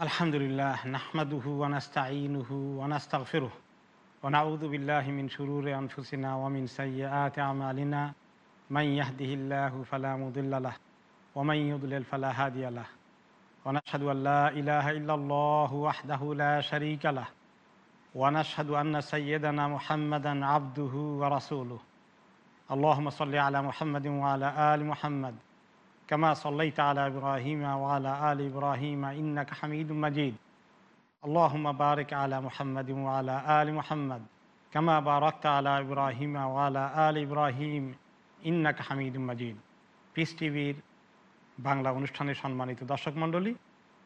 الحمد لله نحمده ونستعينه ونستغفره ونعوذ بالله من شرور أنفسنا ومن سيئات أعمالنا. من يهده الله فلا مضل له ومن يضلل فلا هادي له. ونشهد أن لا إله إلا الله وحده لا شريك له. ونشهد أن سيدنا محمدا عبده ورسوله. اللهم صل على محمد وعلى آل محمد. كما صليت على إبراهيم وعلى آل إبراهيم إنك حميد مجيد اللهم بارك على محمد وعلى آل محمد كما باركت على إبراهيم وعلى آل إبراهيم إنك حميد مجيد piece টিভির বাংলা অনুষ্ঠানের সম্মানিত দর্শক মণ্ডলী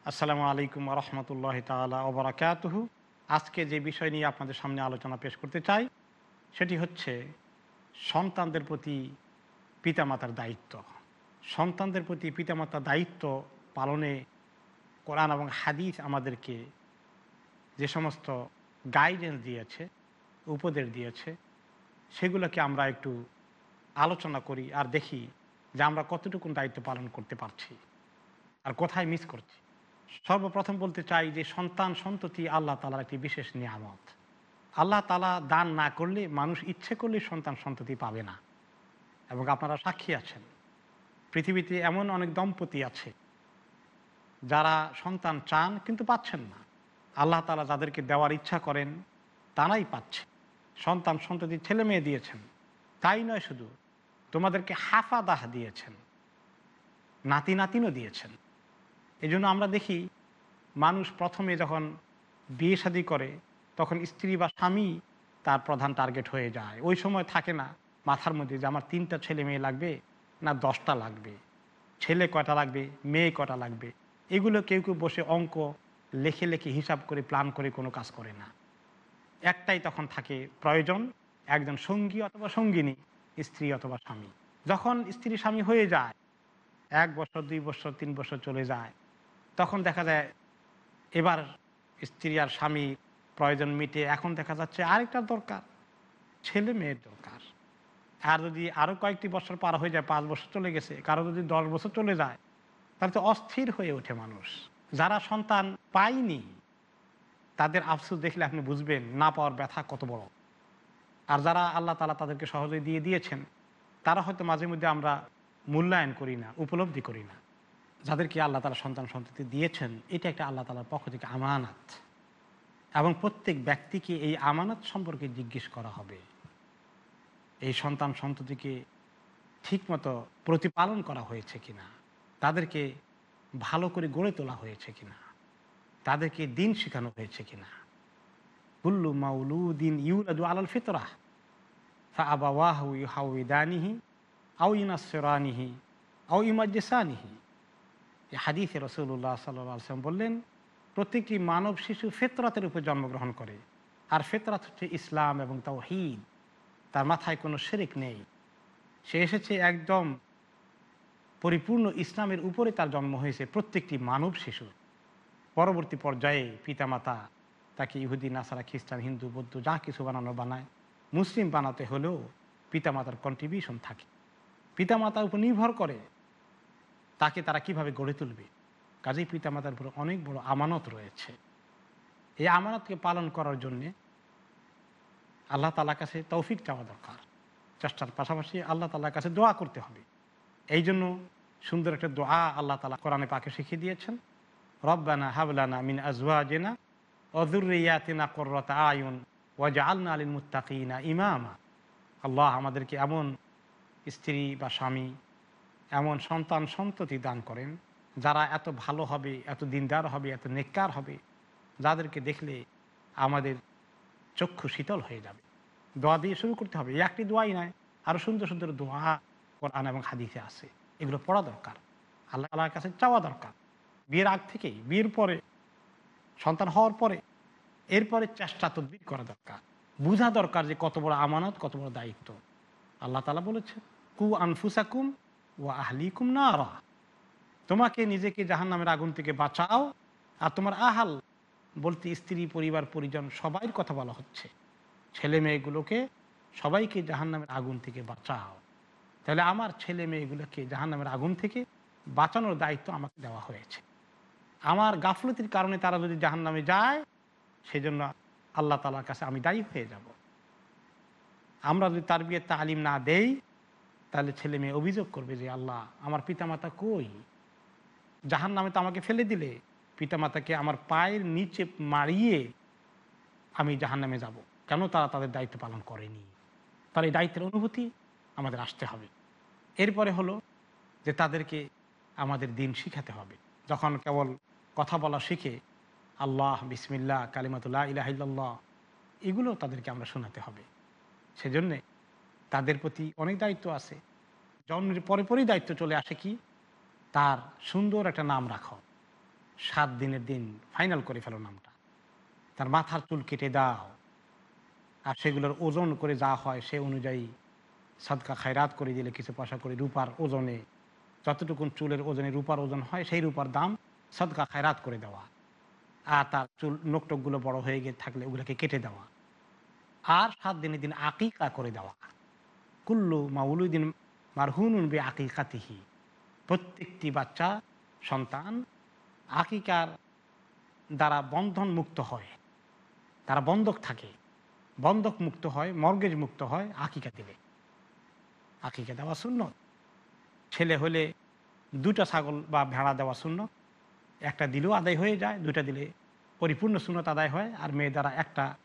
আসসালামু আলাইকুম রহমতুল্লাহ তালা ওবরাকাতহু আজকে যে বিষয় নিয়ে আপনাদের সামনে আলোচনা পেশ করতে চাই সেটি হচ্ছে সন্তানদের প্রতি পিতামাতার দায়িত্ব সন্তানদের প্রতি পিতামাতার দায়িত্ব পালনে কোরআন এবং হাদিস আমাদেরকে যে সমস্ত গাইডেন্স দিয়েছে, উপদেশ দিয়েছে, সেগুলোকে আমরা একটু আলোচনা করি আর দেখি যে আমরা কতটুকু দায়িত্ব পালন করতে পারছি আর কোথায় মিস করছি। সর্বপ্রথম বলতে চাই যে সন্তান সন্ততি আল্লাহ তালার একটি বিশেষ নিয়ামত। আল্লাহ তালা দান না করলে, মানুষ ইচ্ছে করলে সন্তান সন্ততি পাবে না। এবং আপনারা সাক্ষী আছেন। পৃথিবীতে এমন অনেক দম্পতি আছে যারা সন্তান চান কিন্তু পাচ্ছেন না। আল্লাহ তালা যাদেরকে দেওয়ার ইচ্ছা করেন, তারাই পাচ্ছে। সন্তান সন্ততি ছেলে মেয়ে দিয়েছেন, তাই নয় শুধু, তোমাদেরকে হাফা দাহ দিয়েছেন, নাতি নাতিনও দিয়েছেন। এই আমরা দেখি, মানুষ প্রথমে যখন বিয়ে শাদি করে, তখন স্ত্রী বা স্বামী তার প্রধান টার্গেট হয়ে যায়। ওই সময় থাকে না, মাথার মধ্যে যে আমার তিনটা ছেলে মেয়ে লাগবে না দশটা লাগবে, ছেলে কটা লাগবে, মেয়ে কটা লাগবে, এগুলো কেউ কেউ বসে অঙ্ক লেখে লেখে হিসাব করে প্ল্যান করে কোনো কাজ করে না। একটাই তখন থাকে প্রয়োজন, একজন সঙ্গী অথবা সঙ্গিনী, স্ত্রী অথবা স্বামী। যখন স্ত্রী স্বামী হয়ে যায়, এক বছর, দুই বছর, তিন বছর চলে যায়, তখন দেখা যায় এবার স্ত্রী আর স্বামী প্রয়োজন মিটে। এখন দেখা যাচ্ছে আরেকটা দরকার ছেলে মেয়ের দরকার। আর যদি আরও কয়েকটি বছর পার হয়ে যায়, পাঁচ বছর চলে গেছে কারও যদি দশ বছর চলে যায়, তাহলে তো অস্থির হয়ে ওঠে মানুষ। যারা সন্তান পায়নি, তাদের আফসোস দেখলে আপনি বুঝবেন না পাওয়ার ব্যথা কত বড়। আর যারা আল্লাহ তালা তাদেরকে সহজে দিয়ে দিয়েছেন, তারা হয়তো মাঝে মধ্যে আমরা মূল্যায়ন করি না, উপলব্ধি করি না। যাদেরকে আল্লাহ তালা সন্তান সন্ততি দিয়েছেন, এটা একটা আল্লাহ তালার পক্ষ থেকে আমানত। এবং প্রত্যেক ব্যক্তিকে এই আমানত সম্পর্কে জিজ্ঞেস করা হবে। এই সন্তান সন্ততিকে ঠিকমতো প্রতিপালন করা হয়েছে কিনা? তাদেরকে ভালো করে গড়ে তোলা হয়েছে কিনা? তাদেরকে দিন শেখানো হয়েছে কিনা? কুল্লু মাউলুদ্দিন ইউলাদু আলাল ফিতরা ফা আবাওয়াহু ইউহাউদানিহি আউ ইনাসরানিহি আউ ইমাজ্জেসানিহি। এই হাদিসে রসুল্লাহ সাল্লাম বললেন, প্রত্যেকটি মানব শিশু ফেতরাতের উপর জন্মগ্রহণ করে। আর ফেতরাত হচ্ছে ইসলাম এবং তাওহিদ। তার মাথায় কোনো শেরেক নেই। সে এসেছে একদম পরিপূর্ণ ইসলামের উপরে তার জন্ম হয়েছে প্রত্যেকটি মানব শিশু পরবর্তী পর্যায়ে পিতামাতা তাকে ইহুদি, নাসারা, খ্রিস্টান, হিন্দু, বৌদ্ধ যা কিছু বানানো বানায়, মুসলিম বানাতে হলেও পিতামাতার কন্ট্রিবিউশন থাকে। পিতামাতার উপর নির্ভর করে তাকে তারা কীভাবে গড়ে তুলবে। কাজেই পিতামাতার উপর অনেক বড় আমানত রয়েছে। এই আমানতকে পালন করার জন্যে আল্লাহ তালার কাছে তৌফিক চাওয়া দরকার। চেষ্টার পাশাপাশি আল্লাহ তালার কাছে দোয়া করতে হবে। এই জন্য সুন্দর একটা দোয়া আল্লাহ তালা কোরআনে পাকে শিখিয়ে দিয়েছেন। রব্বানা হাবলানা মিন আজওয়াজেনা অজুরিয়াতিনা কর্রতা আয়ুন ওয়াজা আলনা আলিন মুত্তাকিনা ইমামা। আল্লাহ আমাদেরকে এমন স্ত্রী বা স্বামী, এমন সন্তান সন্ততি দান করেন, যারা এত ভালো হবে, এত দিনদার হবে, এত নেককার হবে, যাদেরকে দেখলে আমাদের চক্ষু শীতল হয়ে যাবে। দোয়া দিয়ে শুরু করতে হবে। একটি দোয়াই নয় আরও সুন্দর সুন্দর দোয়া কোরআন এবং হাদিসে আছে। এগুলো পড়া দরকার, আল্লাহ আল্লাহর কাছে চাওয়া দরকার। বিয়ের আগ থেকেই, বিয়ের পরে, সন্তান হওয়ার পরে, এরপরে চেষ্টা তদবির করা দরকার। বোঝা দরকার যে কত বড় আমানত, কত বড় দায়িত্ব। আল্লাহ তালা বলেছে কু আনফুসাকুম ও আহলিকুম না তোমাকে নিজেকে জাহান নামের আগুন থেকে বাঁচাও, আর তোমার আহাল বলতে স্ত্রী, পরিবার, পরিজন সবাই কথা বলা হচ্ছে। ছেলে মেয়েগুলোকে সবাইকে জাহান নামের আগুন থেকে বাঁচাও। তাহলে আমার ছেলে মেয়েগুলোকে জাহান নামের আগুন থেকে বাঁচানোর দায়িত্ব আমাকে দেওয়া হয়েছে। আমার গাফলতির কারণে তারা যদি জাহান নামে যায়, সেজন্য আল্লাহ তালার কাছে আমি দায়ী হয়ে যাব। আমরা যদি তার বিয়ে তালিম না দেই, তাহলে ছেলে মেয়ে অভিযোগ করবে যে, আল্লাহ, আমার পিতামাতা কই? জাহান নামে তো আমাকে ফেলে দিলে। পিতামাতাকে আমার পায়ের নিচে মারিয়ে আমি জাহান নামে যাব। কেন তারা তাদের দায়িত্ব পালন করেনি? তার এই দায়িত্বের অনুভূতি আমাদের আসতে হবে। এরপরে হলো যে তাদেরকে আমাদের দিন শিখাতে হবে। যখন কেবল কথা বলা শিখে আল্লাহ বিসমিল্লা কালিমাতুল্লাহ ইলাহিল্লাহ এগুলো তাদেরকে আমরা শোনাতে হবে। সেজন্যে তাদের প্রতি অনেক দায়িত্ব আছে। জন্মের পরে পরেই দায়িত্ব চলে আসে কি? তার সুন্দর একটা নাম রাখো। সাত দিনের দিন ফাইনাল করে ফেলো নামটা। তার মাথার চুল কেটে দাও। আর সেগুলোর ওজন করে যা হয় সে অনুযায়ী সাদকা খায়রাত করে দিলে, কিছু পয়সা করে রূপার ওজনে, যতটুকুন চুলের ওজনে রূপার ওজন হয়, সেই রূপার দাম সদকা খায়রাত করে দেওয়া। আর তার চুল নোকটকগুলো বড় হয়ে গিয়ে থাকলে ওগুলোকে কেটে দেওয়া। আর সাত দিনের দিন আকিকা করে দেওয়া। কুল্লু মাউলুদ্দিন মারহুনুন বে আকিকাতিহি প্রত্যেকটি বাচ্চা সন্তান আকিকার দ্বারা বন্ধন মুক্ত হয়। তারা বন্ধক থাকে। বন্ধক মুক্ত হয়, মর্গেজ মুক্ত হয় আকিকা দিলে। আকিকা দেওয়া শূন্য ছেলে হলে দুটা ছাগল বা ভেড়া দেওয়া শূন্য একটা দিলেও আদায় হয়ে যায় দুটা দিলে পরিপূর্ণ শূন্যত আদায় হয় আর মেয়ে দ্বারা একটা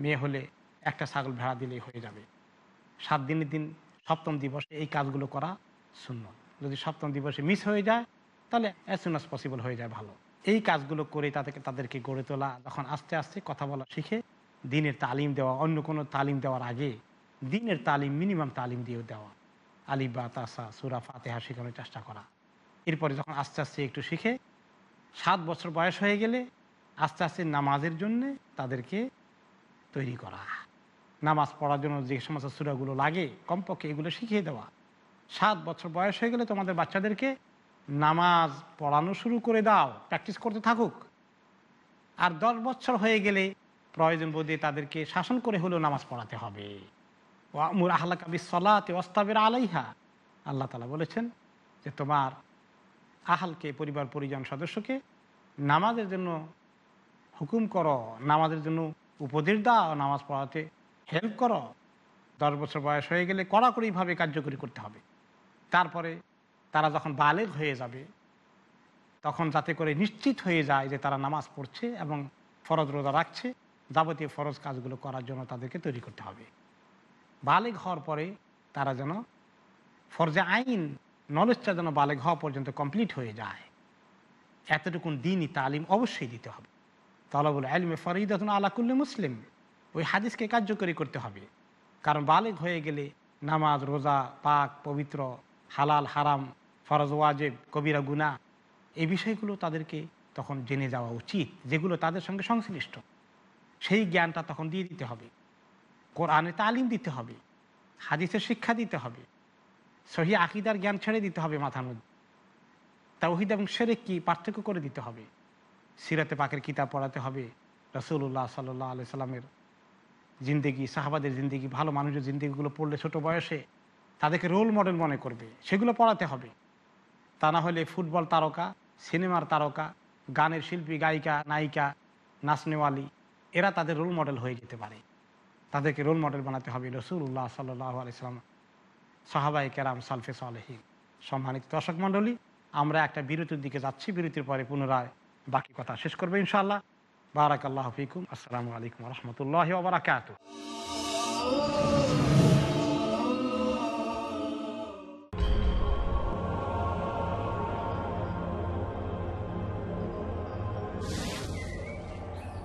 মেয়ে হলে একটা ছাগল ভেড়া দিলেই হয়ে যাবে। সাত দিনের দিন সপ্তম দিবসে এই কাজগুলো করা শূন্য যদি সপ্তম দিবসে মিস হয়ে যায় তাহলে অ্যাজ সুন অ্যাজ পসিবল হয়ে যায় ভালো। এই কাজগুলো করে তাদেরকে তাদেরকে গড়ে তোলা তখন আস্তে আস্তে কথা বলা শিখে দিনের তালিম দেওয়া, অন্য কোনো তালিম দেওয়ার আগে দিনের তালিম মিনিমাম তালিম দিয়েও দেওয়া। আলিবা তাসা সুরা, ফাতেহা শেখানোর চেষ্টা করা। এরপরে যখন আস্তে আস্তে একটু শিখে সাত বছর বয়স হয়ে গেলে আস্তে আস্তে নামাজের জন্যে তাদেরকে তৈরি করা। নামাজ পড়ার জন্য যে সমস্ত সুরাগুলো লাগে, কমপক্ষে এগুলো শিখিয়ে দেওয়া। সাত বছর বয়স হয়ে গেলে তোমাদের বাচ্চাদেরকে নামাজ পড়ানো শুরু করে দাও প্র্যাকটিস করতে থাকুক। আর দশ বছর হয়ে গেলে প্রয়োজন বোধে তাদেরকে শাসন করে হলেও নামাজ পড়াতে হবে। ওয়ামুর আহ্লা কাবি ওস্তাবের আলাইহা। আল্লাহ তালা বলেছেন যে তোমার আহালকে, পরিবার, পরিজন, সদস্যকে নামাজের জন্য হুকুম করো, নামাজের জন্য উপদেশ দাও, নামাজ পড়াতে হেল্প করো। দশ বছর বয়স হয়ে গেলে কড়াকড়িভাবে কার্যকরী করতে হবে। তারপরে তারা যখন বালেগ হয়ে যাবে, তখন যাতে করে নিশ্চিত হয়ে যায় যে তারা নামাজ পড়ছে এবং ফরজ রোজা রাখছে, যাবতীয় ফরজ কাজগুলো করার জন্য তাদেরকে তৈরি করতে হবে। বালেগ হওয়ার পরে তারা যেন ফরজে আইন নলেজটা যেন বালেগ হওয়া পর্যন্ত কমপ্লিট হয়ে যায়। এতটুকুন দিনই তালিম অবশ্যই দিতে হবে। তলাবুল আলমে ফরিদাতুন আলাকুল্লি মুসলিম। ওই হাদিসকে কার্যকরী করতে হবে। কারণ বালেগ হয়ে গেলে নামাজ, রোজা, পাক, পবিত্র, হালাল, হারাম ফরজ ওয়াজেব কবিরা গুনা এই বিষয়গুলো তাদেরকে তখন জেনে যাওয়া উচিত, যেগুলো তাদের সঙ্গে সংশ্লিষ্ট। সেই জ্ঞানটা তখন দিয়ে দিতে হবে। কোরআনে তালিম দিতে হবে হাদিসের শিক্ষা দিতে হবে, সহি আকিদার জ্ঞান ছেড়ে দিতে হবে মাথার মধ্যে। তাওহিদ এবং সেরে কি পার্থক্য করে দিতে হবে? সিরাতে পাকের কিতাব পড়াতে হবে রসুল্লাহ সাল্লাহ আলি সাল্লামের জিন্দেগি, সাহাবাদের জিন্দেগি, ভালো মানুষের জিন্দেগিগুলো পড়লে ছোট বয়সে তাদেরকে রোল মডেল মনে করবে, সেগুলো পড়াতে হবে। তা না হলে ফুটবল তারকা, সিনেমার তারকা, গানের শিল্পী, গায়িকা, নায়িকা, নাচনেওয়ালি, এরা তাদের রোল মডেল হয়ে যেতে পারে। তাদেরকে রোল মডেল বানাতে হবে রসুল্লাহ সাল্লাহ আলিয়াল্লাম সাহাবাই কেরাম সালফে সালেহি সম্মানিত দর্শক মণ্ডলী, আমরা একটা বিরতির দিকে যাচ্ছি। বিরতির পরে পুনরায় বাকি কথা শেষ করব ইনশাআল্লাহ। বারাক আল্লাহ ফিকুম। আসসালামু আলাইকুম রহমতুল্লাহ বারাকাত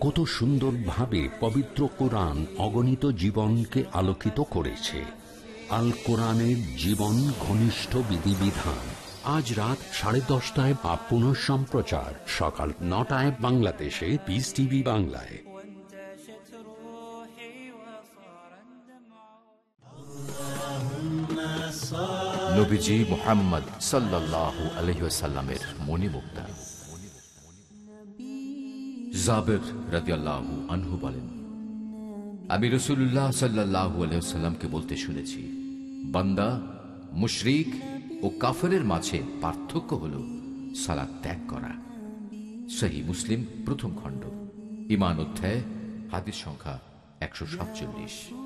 কত সুন্দরভাবে পবিত্র কোরআন অগণিত জীবনকে আলোকিত করেছে। আল কোরআনের জীবন ঘনিষ্ঠ বিধিবিধান। আজ রাত সাড়ে দশটায় বা পুনঃ সম্প্রচার। সকাল নটায় বাংলাদেশে পিস টিভি বাংলায়। নবীজি মোহাম্মদ সাল্লাহ আলহিসাল্লামের মণিমুক্তা। জাবের রাদিয়াল্লাহু আনহু বলেন, আমি রসুল্লাহ সাল্লাহ আলহামকে বলতে শুনেছি, বান্দা মুশরিক ও কাফেরের মাঝে পার্থক্য হল সালাদ ত্যাগ করা। সেই মুসলিম প্রথম খণ্ড ইমান অধ্যায়, হাদিস সংখ্যা একশো সাতচল্লিশ।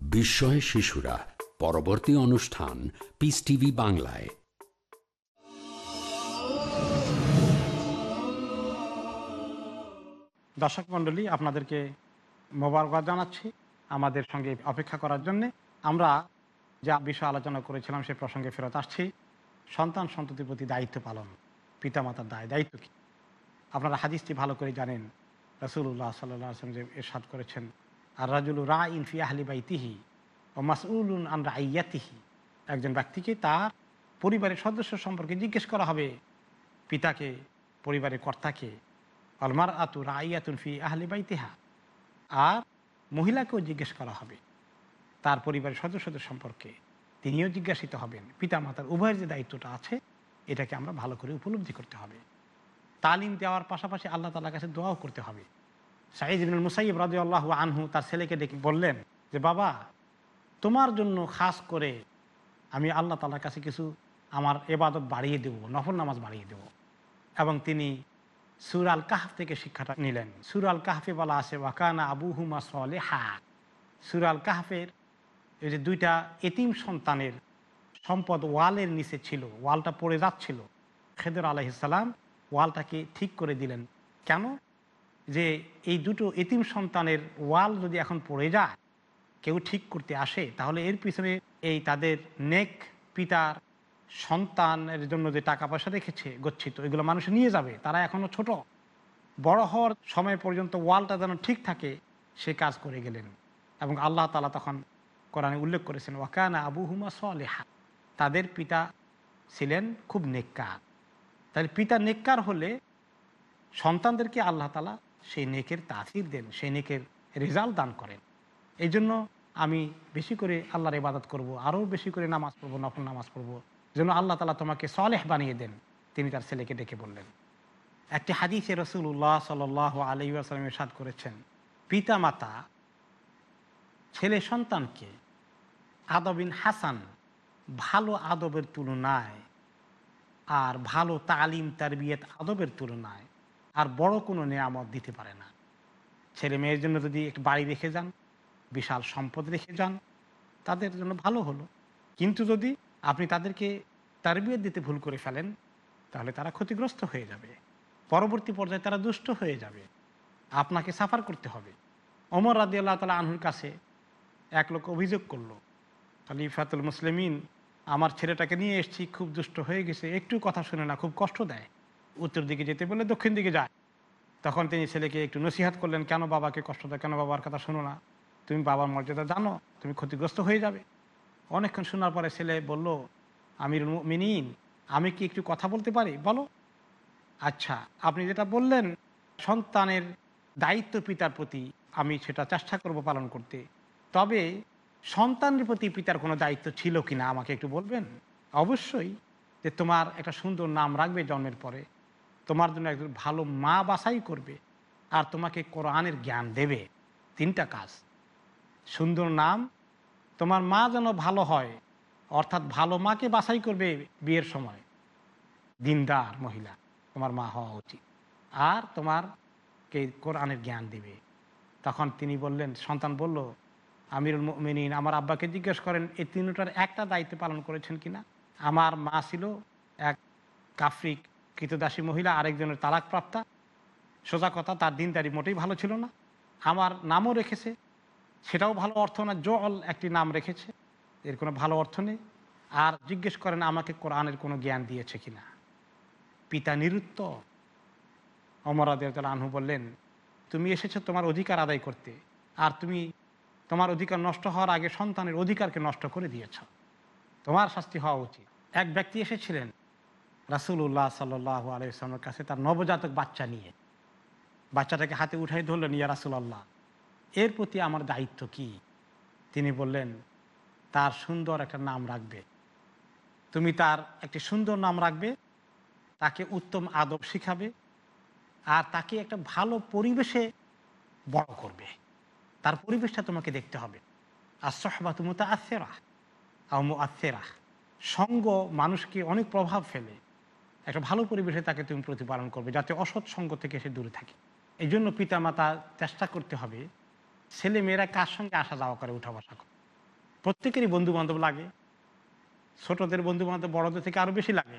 বিস্ময় শিশুরা, পরবর্তী অনুষ্ঠান পিস টিভি বাংলায়। দর্শক মণ্ডলী, আপনাদেরকে মোবারকবাদ জানাচ্ছি আমাদের সঙ্গে অপেক্ষা করার জন্যে। আমরা যা বিষয় আলোচনা করেছিলাম সে প্রসঙ্গে ফেরত আসছি। সন্তান সন্ততির প্রতি দায়িত্ব পালন, পিতামাতার দায়, দায়িত্ব কী? আপনারা হাদিসটি ভালো করে জানেন। রসুল্লাহ সাল্লাহ আসলাম যে এরশাদ করেছেন আর রাজুল রা ইন ফি আহলি বাইতিহি ও মাসউলুন আন রাইয়াতিহি। একজন ব্যক্তিকে তার পরিবারের সদস্য সম্পর্কে জিজ্ঞেস করা হবে। পিতাকে, পরিবারের কর্তাকে অলমার আতু রাইয়াতুন ফি আহলি বাইতিহা। আর মহিলাকেও জিজ্ঞেস করা হবে। তার পরিবারের সদস্যদের সম্পর্কে তিনিও জিজ্ঞাসিত হবেন। পিতামাতার উভয়ের যে দায়িত্বটা আছে, এটাকে আমরা ভালো করে উপলব্ধি করতে হবে। তালিম দেওয়ার পাশাপাশি আল্লাহ তালার কাছে দোয়াও করতে হবে। সাইদ ইবনুল মুসাইব রাজু আল্লাহ আনহু তার ছেলেকে ডেকে বললেন যে, বাবা, তোমার জন্য খাস করে আমি আল্লাহ তালার কাছে কিছু আমার এবাদত বাড়িয়ে দেব, নফল নামাজ বাড়িয়ে দেব। এবং তিনি সুর আল কাহাফ থেকে শিক্ষাটা নিলেন। সুর আল কাহাফে বলা আছে, ওয়াকানা আবু হুমা সলে হা সুর আল কাহাফের এই যে দুইটা এতিম সন্তানের সম্পদ ওয়ালের নিচে ছিল, ওয়ালটা পড়ে যাচ্ছিল। খেদর আলহিসাল্লাম ওয়ালটাকে ঠিক করে দিলেন। কেন? যে এই দুটো এতিম সন্তানের ওয়াল যদি এখন পড়ে যায়, কেউ ঠিক করতে আসে, তাহলে এর পিছনে এই তাদের নেক পিতার সন্তানের জন্য যে টাকা পয়সা রেখেছে, গচ্ছিত, এগুলো মানুষ নিয়ে যাবে, তারা এখনও ছোট। বড় হওয়ার সময় পর্যন্ত ওয়ালটা যেন ঠিক থাকে, সে কাজ করে গেলেন। এবং আল্লাহ তালা তখন কোরআনে উল্লেখ করেছেন, ওয়াকানা আবু হুমা সলেহা। তাদের পিতা ছিলেন খুব নেককার। তাহলে পিতা নেককার হলে সন্তানদেরকে আল্লাহ তালা সেই নেকের তাসির দেন, সেই নেকের রেজাল্ট দান করেন। এই জন্য আমি বেশি করে আল্লাহর ইবাদত করব, আরও বেশি করে নামাজ পড়ব, নফল নামাজ পড়ব, যেন আল্লাহ তালা তোমাকে সলেহ বানিয়ে দেন, তিনি তার ছেলেকে ডেকে বললেন। একটি হাদিসে রসুল্লাহ সাল আলী আসালাম সাদ করেছেন, পিতা মাতা, ছেলে সন্তানকে আদবিন হাসান ভালো আদবের তুলনায় আর ভালো তালিম, তারবিয়ত আদবের তুলনায় আর বড় কোনো নিয়ামত দিতে পারে না। ছেলে মেয়ের জন্য যদি একটু বাড়ি রেখে যান, বিশাল সম্পদ রেখে যান, তাদের জন্য ভালো হলো। কিন্তু যদি আপনি তাদেরকে তারবিয়ত দিতে ভুল করে ফেলেন, তাহলে তারা ক্ষতিগ্রস্ত হয়ে যাবে। পরবর্তী পর্যায়ে তারা দুষ্ট হয়ে যাবে। আপনাকে সাফার করতে হবে। অমর রাদি আল্লাহ তালা আনহুর কাছে এক লোক অভিযোগ করল, খলিফাতুল মুসলিমিন, আমার ছেলেটাকে নিয়ে এসেছি, খুব দুষ্ট হয়ে গেছে, একটু কথা শুনে না, খুব কষ্ট দেয়। উত্তর দিকে যেতে বলে দক্ষিণ দিকে যায়। তখন তিনি ছেলেকে একটু নসিহাত করলেন, কেন বাবাকে কষ্ট দেয়? কেন বাবার কথা শোনো না? তুমি বাবার মর্যাদা জানো, তুমি ক্ষতিগ্রস্ত হয়ে যাবে। অনেকক্ষণ শোনার পরে ছেলে বলল আমির মিনিন আমি কি একটু কথা বলতে পারি? বলো। আচ্ছা আপনি যেটা বললেন, সন্তানের দায়িত্ব পিতার প্রতি আমি সেটা চেষ্টা করব পালন করতে। তবে সন্তানের প্রতি পিতার কোনো দায়িত্ব ছিল কি না আমাকে একটু বলবেন? অবশ্যই যে তোমার একটা সুন্দর নাম রাখবে জন্মের পরে। তোমার জন্য একজন ভালো মা বাছাই করবে আর তোমাকে কোরআনের জ্ঞান দেবে। তিনটা কাজ। সুন্দর নাম, তোমার মা যেন ভালো হয়, অর্থাৎ ভালো মাকে বাছাই করবে বিয়ের সময়। দিনদার মহিলা, তোমার মা হওয়া উচিত। আর তোমারকে কোরআনের জ্ঞান দেবে। তখন তিনি বললেন, সন্তান বলল, আমিরুল মিনিন আমার আব্বাকে জিজ্ঞেস করেন, এই তিনটার একটা দায়িত্ব পালন করেছেন কিনা? আমার মা ছিল এক কাফরিক কৃতদাসী মহিলা আরেকজনের তালাক প্রাপ্তা সোজা কথা, তার দিনদারি মোটেই ভালো ছিল না। আমার নামও রেখেছে। সেটাও ভালো অর্থ না জল একটি নাম রেখেছে। এর কোনো ভালো অর্থ নেই। আর জিজ্ঞেস করেন, আমাকে কোরআনের কোনো জ্ঞান দিয়েছে কিনা? পিতা নিরুত্ত। অমরাদের আনহু বললেন, তুমি এসেছ তোমার অধিকার আদায় করতে। আর তুমি তোমার অধিকার নষ্ট হওয়ার আগে সন্তানের অধিকারকে নষ্ট করে দিয়েছ। তোমার শাস্তি হওয়া উচিত। এক ব্যক্তি এসেছিলেন রাসুল্লাহ সাল্লাহ আলাইসলামের কাছে তার নবজাতক বাচ্চা নিয়ে। বাচ্চাটাকে হাতে উঠাই ধরলেন, ইয়া রাসুলাল্লাহ, এর প্রতি আমার দায়িত্ব কি? তিনি বললেন, তার সুন্দর একটা নাম রাখবে। তুমি তার একটি সুন্দর নাম রাখবে, তাকে উত্তম আদব শিখাবে, আর তাকে একটা ভালো পরিবেশে বড় করবে। তার পরিবেশটা তোমাকে দেখতে হবে। আর সহবা তুমি তো আছেরা আমু আছেরা সঙ্গ মানুষকে অনেক প্রভাব ফেলে। একটা ভালো পরিবেশে তাকে তুমি প্রতিপালন করবে, যাতে অসৎ সঙ্গ থেকে সে দূরে থাকে। এই জন্য পিতামাতা চেষ্টা করতে হবে, ছেলে মেয়েরা কার সঙ্গে আসা যাওয়া করে, উঠা বসা করে। প্রত্যেকেরই বন্ধু বান্ধব লাগে, ছোটদের বন্ধু বান্ধব বড়দের থেকে আরও বেশি লাগে।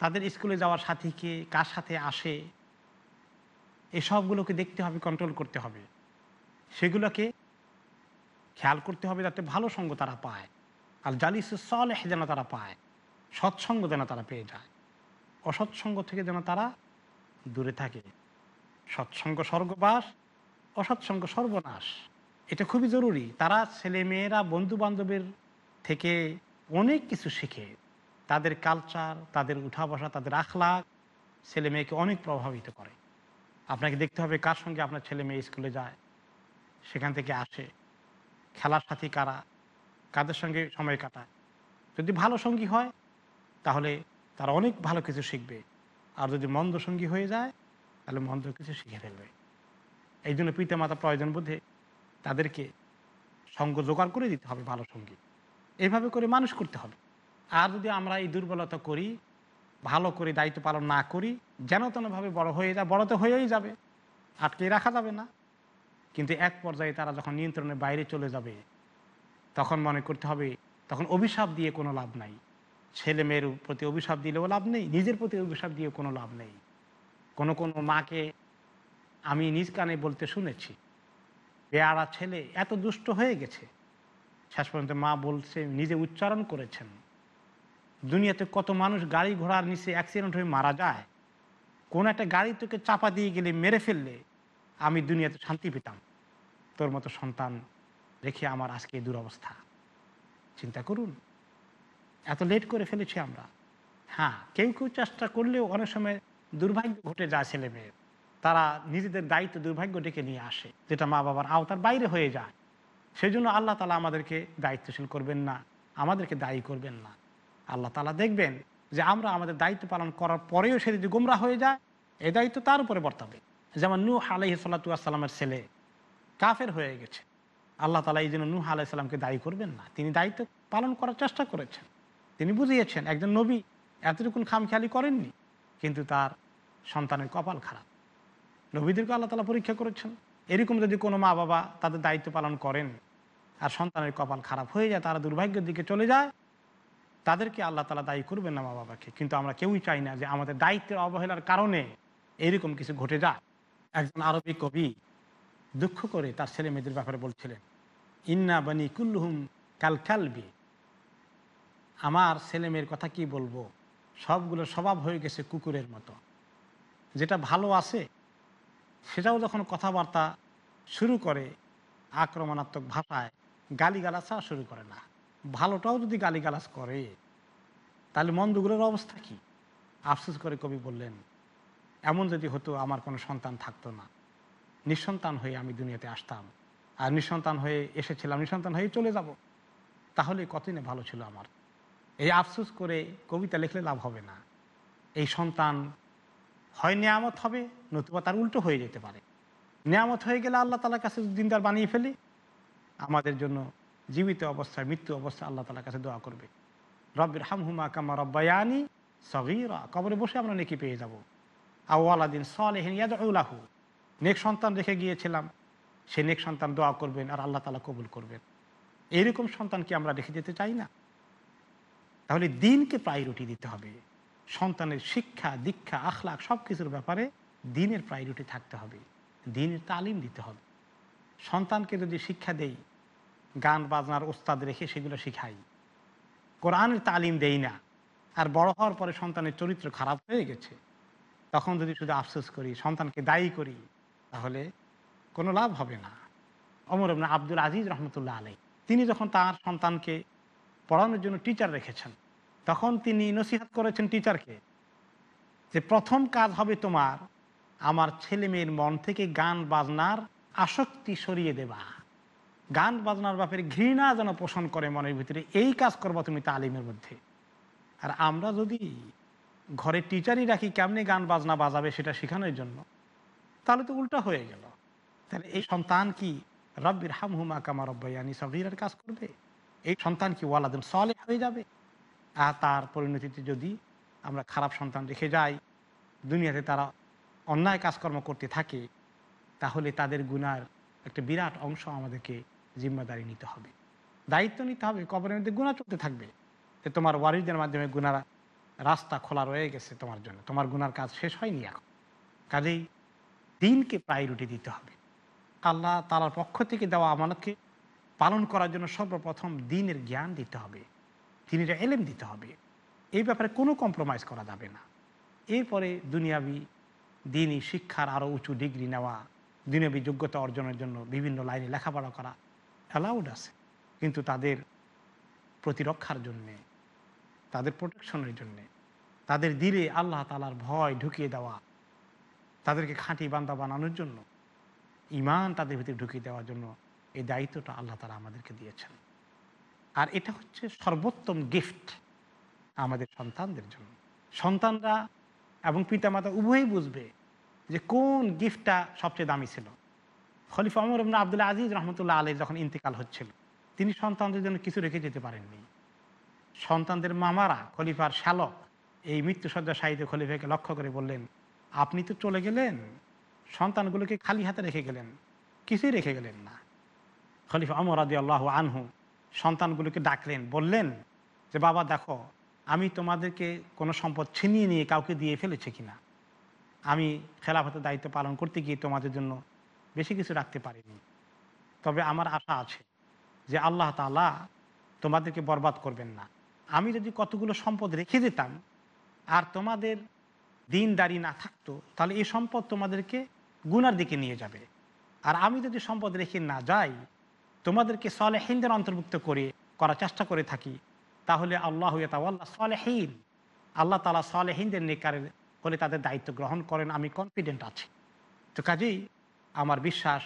তাদের স্কুলে যাওয়ার সাথীকে কার সাথে আসে, এসবগুলোকে দেখতে হবে কন্ট্রোল করতে হবে। সেগুলোকে খেয়াল করতে হবে, যাতে ভালো সঙ্গ তারা পায়। আর জালিস সলেহ যেন তারা পায় সৎসঙ্গ যেন তারা পেয়ে যায়। অসৎসঙ্গ থেকে যেন তারা দূরে থাকে। সৎসঙ্গ স্বর্গবাস, অসৎসঙ্গ সর্বনাশ। এটা খুবই জরুরি। তারা ছেলে মেয়েরা বন্ধু বান্ধবের থেকে অনেক কিছু শিখে। তাদের কালচার তাদের উঠা বসা তাদের আখলাখ ছেলে মেয়েকে অনেক প্রভাবিত করে। আপনাকে দেখতে হবে কার সঙ্গে আপনার ছেলে মেয়ে স্কুলে যায়, সেখান থেকে আসে। খেলার সাথী কারা? কাদের সঙ্গে সময় কাটায়? যদি ভালো সঙ্গী হয়, তাহলে তারা অনেক ভালো কিছু শিখবে। আর যদি মন্দ সঙ্গী হয়ে যায়, তাহলে মন্দ কিছু শিখে ফেলবে। এই জন্য পিতা মাতা প্রয়োজন বোধে তাদেরকে সঙ্গ জোগাড় করে দিতে হবে ভালো সঙ্গী। এইভাবে করে মানুষ করতে হবে। আর যদি আমরা এই দুর্বলতা করি, ভালো করে দায়িত্ব পালন না করি, যেন তেনভাবে বড় হয়ে যায়, বড় তো হয়েই যাবে, আটকে রাখা যাবে না। কিন্তু এক পর্যায়ে তারা যখন নিয়ন্ত্রণের বাইরে চলে যাবে, তখন মনে করতে হবে, তখন অভিশাপ দিয়ে কোনো লাভ নাই। ছেলে মেয়ের প্রতি অভিশাপ দিলেও লাভ নেই, নিজের প্রতি অভিশাপ দিয়েও কোনো লাভ নেই। কোনো কোনো মাকে আমি নিজ কানে বলতে শুনেছি বেয়ারা ছেলে এত দুষ্ট হয়ে গেছে। শেষ পর্যন্ত মা বলছে, নিজে উচ্চারণ করেছেন, দুনিয়াতে কত মানুষ গাড়ি ঘোড়ার নিচে অ্যাক্সিডেন্ট হয়ে মারা যায়। কোন একটা গাড়ি তোকে চাপা দিয়ে গেলে, মেরে ফেললে, আমি দুনিয়াতে শান্তি পেতাম। তোর মতো সন্তান রেখে আমার আজকে দুরবস্থা। চিন্তা করুন। এত লেট করে ফেলেছি আমরা। হ্যাঁ কেউ কেউ চেষ্টা করলেও অনেক সময় দুর্ভাগ্য ঘটে যায় ছেলে মেয়ের তারা নিজেদের দায়িত্ব, দুর্ভাগ্য ডেকে নিয়ে আসে, যেটা মা বাবার আওতার বাইরে হয়ে যায়। সেই জন্য আল্লাহ তালা আমাদেরকে দায়িত্বশীল করবেন না, আমাদেরকে দায়ী করবেন না। আল্লাহ তালা দেখবেন যে আমরা আমাদের দায়িত্ব পালন করার পরেও সে যদি গুমরা হয়ে যায় এই দায়িত্ব তার উপরে বর্তাবে। যেমন নূহ আলহি সাল্লাতুয়াসাল্লামের ছেলে কাফের হয়ে গেছে। আল্লাহ তালা এই জন্য নূহ আলাইসাল্লামকে দায়ী করবেন না। তিনি দায়িত্ব পালন করার চেষ্টা করেছেন। তিনি বুঝিয়েছেন, একজন নবী এতটুকুন খামখেয়ালি করেননি, কিন্তু তার সন্তানের কপাল খারাপ। নবীদেরকে আল্লাহ তালা পরীক্ষা করেছেন। এরকম যদি কোনো মা বাবা তাদের দায়িত্ব পালন করেন আর সন্তানের কপাল খারাপ হয়ে যায়, তারা দুর্ভাগ্যের দিকে চলে যায়, তাদেরকে আল্লাহ তালা দায়ী করবেন না মা বাবাকে কিন্তু আমরা কেউই চাই না যে আমাদের দায়িত্বের অবহেলার কারণে এরকম কিছু ঘটে যায় একজন আরবি কবি দুঃখ করে তার ছেলে মেয়েদের ব্যাপারে বলছিলেন, ইন্না বানি কুল্লুহুম কাল কালবি আমার ছেলে মেয়ের কথা কি বলব? সবগুলো স্বভাব হয়ে গেছে কুকুরের মতো। যেটা ভালো আছে, সেটাও যখন কথাবার্তা শুরু করে, আক্রমণাত্মক ভাষায় গালিগালাসা শুরু করে না। ভালোটাও যদি গালিগালাজ করে, তাহলে মন্দগুলোর অবস্থা কি? আফসোস করে কবি বললেন, এমন যদি হতো আমার কোনো সন্তান থাকতো না। নিঃসন্তান হয়ে আমি দুনিয়াতে আসতাম। আর নিঃসন্তান হয়ে এসেছিলাম, নিঃসন্তান হয়ে চলে যাব। তাহলে কতদিনে ভালো ছিল আমার। এই আফসোস করে কবিতা লিখলে লাভ হবে না। এই সন্তান হয় নিয়ামত হবে, নতুবা তার উল্টো হয়ে যেতে পারে। নিয়ামত হয়ে গেলে আল্লাহ তালার কাছে দিনদার বানিয়ে ফেলি, আমাদের জন্য জীবিত অবস্থায়, মৃত্যু অবস্থায় আল্লাহ তালার কাছে দোয়া করবে। রব্বির হামহুমা কামা রব্বায়ানি সগিরা। কবরে বসে আমরা নেকি পেয়ে যাব। আওয়ালাদিন সলেহিন ইয়াদুল্লাহু নেক সন্তান রেখে গিয়েছিলাম, সে নেক সন্তান দোয়া করবেন আর আল্লাহ তালা কবুল করবেন। এইরকম সন্তান কি আমরা রেখে যেতে চাই না। তাহলে দিনকে প্রায়োরিটি দিতে হবে। সন্তানের শিক্ষা, দীক্ষা, আখলাখ সব কিছুর ব্যাপারে দিনের প্রায়োরিটি থাকতে হবে। দিনের তালিম দিতে হবে। সন্তানকে যদি শিক্ষা দেই, গান বাজনার ওস্তাদ রেখে সেগুলো শিখাই। কোরআনের তালিম দেই না, আর বড় হওয়ার পরে সন্তানের চরিত্র খারাপ হয়ে গেছে, তখন যদি শুধু আফসোস করি, সন্তানকে দায়ী করি, তাহলে কোনো লাভ হবে না। অমর আব্দুল আজিজ রহমতুল্লাহ আলাই তিনি যখন তার সন্তানকে পড়ানোর জন্য টিচার রেখেছেন। তখন তিনি নসিহাত করেছেন টিচারকে যে প্রথম কাজ হবে তোমার আমার ছেলে মেয়ের মন থেকে গান বাজনার আসক্তি সরিয়ে দেবা। গান বাজনার ব্যাপারে ঘৃণা যেন পোষণ করে মনের ভিতরে, এই কাজ করবা তুমি তালিমের মধ্যে। আর আমরা যদি ঘরে টিচারই রাখি, কেমনি গান বাজনা বাজাবে সেটা শেখানোর জন্য? তাহলে তো উল্টা হয়ে গেল। তাহলে এই সন্তান কি রব্বির হামহুমা কামা রব্বাইয়ানি সগিরার কাজ করবে? এই সন্তান কি ওয়ালাদিন সলে হয়ে যাবে। আর তার পরিণতিতে যদি আমরা খারাপ সন্তান রেখে যাই, দুনিয়াতে তারা অন্যায় কাজকর্ম করতে থাকে, তাহলে তাদের গুনার একটা বিরাট অংশ আমাদেরকে জিম্মাদারি নিতে হবে। দায়িত্ব নিতে হবে, কবরের মধ্যে গুণা চলতে থাকবে। যে তোমার ওয়ারিসদের মাধ্যমে গুনারা রাস্তা খোলা রয়ে গেছে তোমার জন্য। তোমার গুনার কাজ শেষ হয়নি এখন। কাজেই দিনকে প্রায়োরিটি দিতে হবে। আল্লাহ তালার পক্ষ থেকে দেওয়া আমানতকে পালন করার জন্য সর্বপ্রথম দিনের জ্ঞান দিতে হবে, দিনের এলেম দিতে হবে। এই ব্যাপারে কোনো কম্প্রোমাইজ করা যাবে না। এরপরে দুনিয়াবি দিনই শিক্ষার আরও উঁচু ডিগ্রি নেওয়া দিনবী যোগ্যতা অর্জনের জন্য বিভিন্ন লাইনে লেখাপড়া করা অ্যালাউড আছে। কিন্তু তাদের প্রতিরক্ষার জন্যে, তাদের প্রোটেকশনের জন্যে, তাদের দিলে আল্লাহ তালার ভয় ঢুকিয়ে দেওয়া, তাদেরকে খাঁটি বান্দা বানানোর জন্য ইমান তাদের ভিতরে ঢুকিয়ে দেওয়ার জন্য এই দায়িত্বটা আল্লাহ তালা আমাদেরকে দিয়েছেন। আর এটা হচ্ছে সর্বোত্তম গিফট আমাদের সন্তানদের জন্য। সন্তানরা এবং পিতামাতা উভয়ই বুঝবে যে কোন গিফটটা সবচেয়ে দামি ছিল। খলিফা অমর ইবনা আবদুল্লাহ আজিজ রহমতুল্লাহ আলী যখন ইন্তেকাল হচ্ছিল, তিনি সন্তানদের জন্য কিছু রেখে যেতে পারেননি। সন্তানদের মামারা, খলিফার শ্যালক এই মৃত্যুসজ্জা সাহিত্য খলিফাকে লক্ষ্য করে বললেন, আপনি তো চলে গেলেন, সন্তানগুলোকে খালি হাতে রেখে গেলেন, কিছুই রেখে গেলেন না। খলিফা অমর আদি আল্লাহ আনহু সন্তানগুলোকে ডাকলেন, বললেন যে, বাবা, দেখো, আমি তোমাদেরকে কোনো সম্পদ ছিনিয়ে নিয়ে কাউকে দিয়ে ফেলেছি কিনা? আমি খেলাফতের দায়িত্ব পালন করতে গিয়ে তোমাদের জন্য বেশি কিছু রাখতে পারিনি। তবে আমার আশা আছে যে, আল্লাহ তালা তোমাদেরকে বরবাদ করবেন না। আমি যদি কতগুলো সম্পদ রেখে দিতাম আর তোমাদের দিনদারি না থাকতো, তাহলে এই সম্পদ তোমাদেরকে গুনার দিকে নিয়ে যাবে। আর আমি যদি সম্পদ রেখে না যাই তোমাদেরকে সলেহিনদের অন্তর্ভুক্ত করে, করার চেষ্টা করে থাকি। তাহলে আল্লাহ তাল্লাহ সলেহীন। আল্লাহ তালা সলেহিনদের নেকারের বলে তাদের দায়িত্ব গ্রহণ করেন, আমি কনফিডেন্ট আছি। তো কাজেই আমার বিশ্বাস,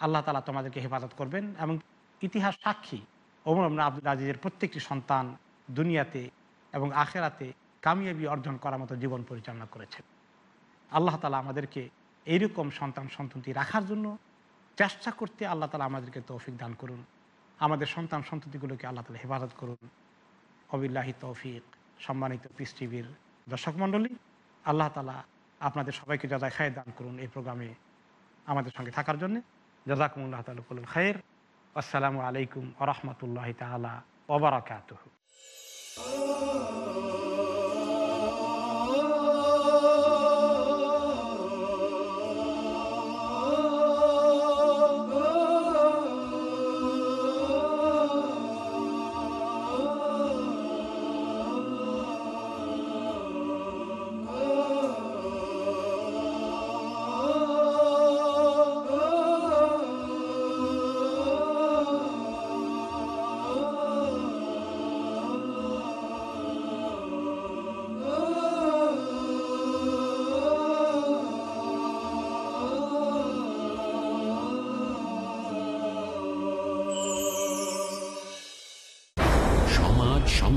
আল্লাহ তালা তোমাদেরকে হেফাজত করবেন এবং ইতিহাস সাক্ষী, ওমর আব্দুল আজিজের প্রত্যেকটি সন্তান দুনিয়াতে এবং আখেরাতে কামিয়াবি অর্জন করার মতো জীবন পরিচালনা করেছেন। আল্লাহ তালা আমাদেরকে এইরকম সন্তান সন্ততি রাখার জন্য চেষ্টা করতে আল্লাহ তালা আমাদেরকে তৌফিক দান করুন। আমাদের সন্তান সন্ততিগুলোকে আল্লাহ তালা হেফাজত করুন। অবিল্লাহি তৌফিক। সম্মানিত পিস টিভির দর্শক মণ্ডলী, আল্লাহ তালা আপনাদের সবাইকে যাদা খায় দান করুন এই প্রোগ্রামে আমাদের সঙ্গে থাকার জন্যে। জাজাকুমুল্লাহ তালুল খায়ের। আসসালামু আলাইকুম আরহামতুল্লাহ তালা ওবরাকাত সমাজ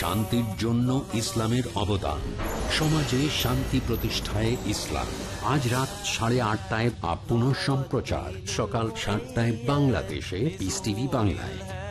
শান্তির জন্য ইসলামের অবদান। সমাজে শান্তি প্রতিষ্ঠায় ইসলাম। আজ রাত সাড়ে আটটায় পুনঃ সম্প্রচার সকাল সাতটায় বাংলাদেশে বাংলায়।